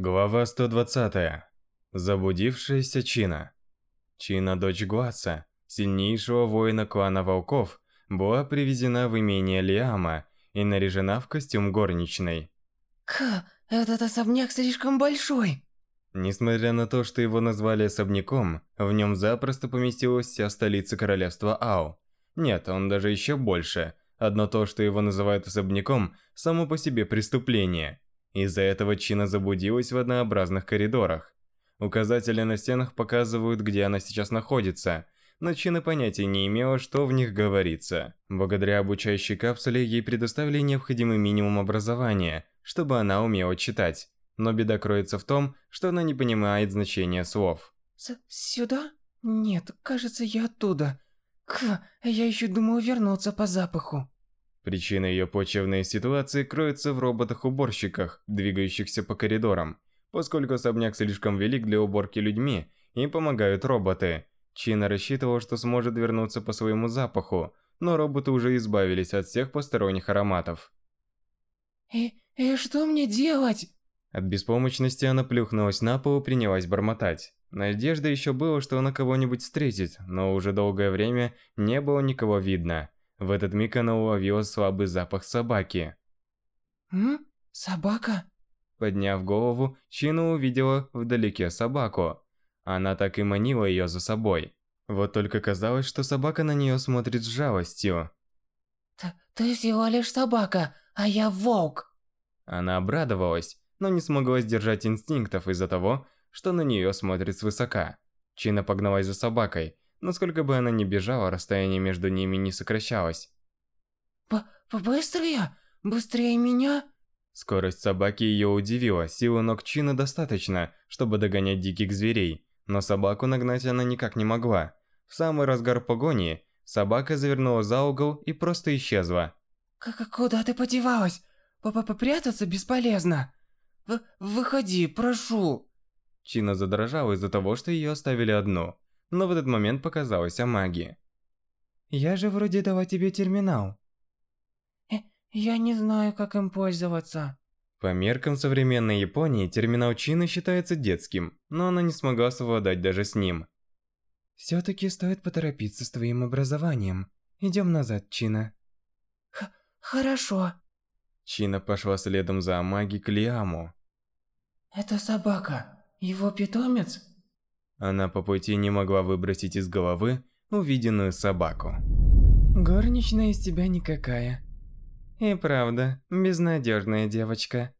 Глава 120. Забудившаяся Чина. Чина, дочь Гуаса, сильнейшего воина клана волков, была привезена в имение Лиама и наряжена в костюм горничной. К, этот особняк слишком большой. Несмотря на то, что его назвали особняком, в нем запросто поместилась вся столица королевства Ау. Нет, он даже еще больше. Одно то, что его называют особняком, само по себе преступление – из-за этого Чина заблудилась в однообразных коридорах. Указатели на стенах показывают, где она сейчас находится, но Чина понятия не имела, что в них говорится. Благодаря обучающей капсуле ей предоставили необходимый минимум образования, чтобы она умела читать. Но беда кроется в том, что она не понимает значения слов. С «Сюда? Нет, кажется, я оттуда. К, я еще думаю вернуться по запаху». Причина ее плачевной ситуации кроется в роботах-уборщиках, двигающихся по коридорам. Поскольку особняк слишком велик для уборки людьми, им помогают роботы. Чина рассчитывал, что сможет вернуться по своему запаху, но роботы уже избавились от всех посторонних ароматов. «И, и что мне делать?» От беспомощности она плюхнулась на пол и принялась бормотать. Надежда еще была, что она кого-нибудь встретит, но уже долгое время не было никого видно. В этот миг она уловила слабый запах собаки. «М? Собака?» Подняв голову, Чина увидела вдалеке собаку. Она так и манила ее за собой. Вот только казалось, что собака на нее смотрит с жалостью. «Ты, ты всего лишь собака, а я волк!» Она обрадовалась, но не смогла сдержать инстинктов из-за того, что на нее смотрит свысока. Чина погналась за собакой, Насколько бы она ни бежала, расстояние между ними не сокращалось. П «Быстрее! Быстрее меня!» Скорость собаки ее удивила, силы ног Чина достаточно, чтобы догонять диких зверей, но собаку нагнать она никак не могла. В самый разгар погони собака завернула за угол и просто исчезла. Как куда ты подевалась? Папа попрятаться бесполезно. В выходи, прошу. Чина задрожала из-за того, что ее оставили одну но в этот момент показалась Амаги. «Я же вроде дала тебе терминал». Э, «Я не знаю, как им пользоваться». По меркам современной Японии, терминал Чины считается детским, но она не смогла совладать даже с ним. «Все-таки стоит поторопиться с твоим образованием. Идем назад, Чина». Х «Хорошо». Чина пошла следом за Амаги к Лиаму. «Это собака. Его питомец?» Она по пути не могла выбросить из головы увиденную собаку. Горничная из тебя никакая. И правда, безнадежная девочка.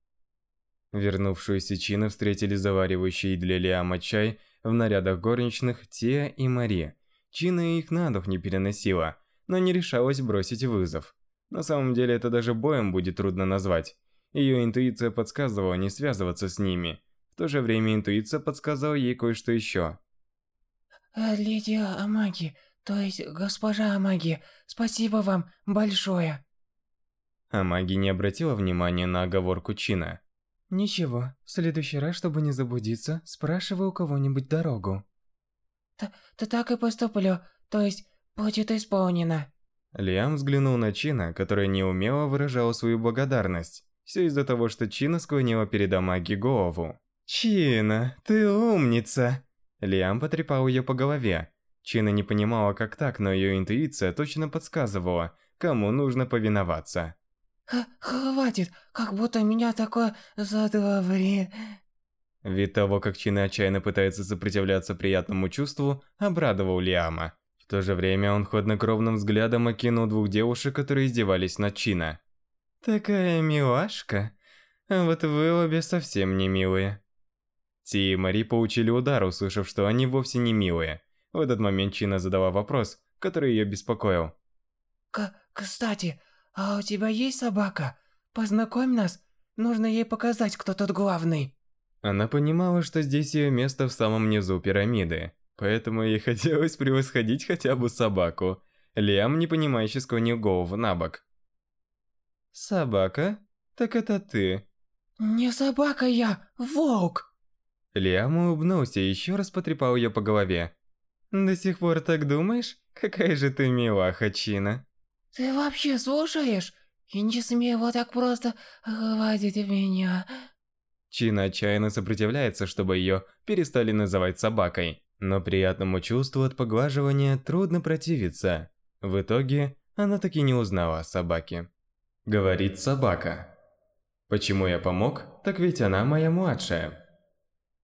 Вернувшуюся Чину встретили заваривающие для Лиама чай в нарядах горничных Тия и Мари. Чина их на дух не переносила, но не решалась бросить вызов. На самом деле это даже боем будет трудно назвать. Ее интуиция подсказывала не связываться с ними – то же время интуиция подсказала ей кое-что еще. Э, «Леди Амаги, то есть госпожа Амаги, спасибо вам большое!» Амаги не обратила внимания на оговорку Чина. «Ничего, в следующий раз, чтобы не заблудиться, спрашивай у кого-нибудь дорогу». Т «Ты так и поступлю, то есть будет исполнено». Лиам взглянул на Чина, которая неумело выражала свою благодарность. Все из-за того, что Чина склонила перед Амаги голову. «Чина, ты умница!» Лиам потрепал ее по голове. Чина не понимала, как так, но ее интуиция точно подсказывала, кому нужно повиноваться. Х «Хватит, как будто меня такое задаври...» Вид того, как Чина отчаянно пытается сопротивляться приятному чувству, обрадовал Лиама. В то же время он хладнокровным взглядом окинул двух девушек, которые издевались над Чина. «Такая милашка. А вот вы обе совсем не милые». Ти и Мари получили удар, услышав, что они вовсе не милые. В этот момент Чина задала вопрос, который ее беспокоил. К «Кстати, а у тебя есть собака? Познакомь нас. Нужно ей показать, кто тут главный». Она понимала, что здесь ее место в самом низу пирамиды, поэтому ей хотелось превосходить хотя бы собаку. Лиам непонимающе склонил голову на бок. «Собака? Так это ты?» «Не собака я, волк!» Лиам улыбнулся и еще раз потрепал ее по голове. «До сих пор так думаешь? Какая же ты милаха, Чина!» «Ты вообще слушаешь? И не смей вот так просто гладить меня!» Чин отчаянно сопротивляется, чтобы ее перестали называть собакой. Но приятному чувству от поглаживания трудно противиться. В итоге, она таки не узнала о собаке. Говорит собака. Почему я помог? Так ведь она моя младшая.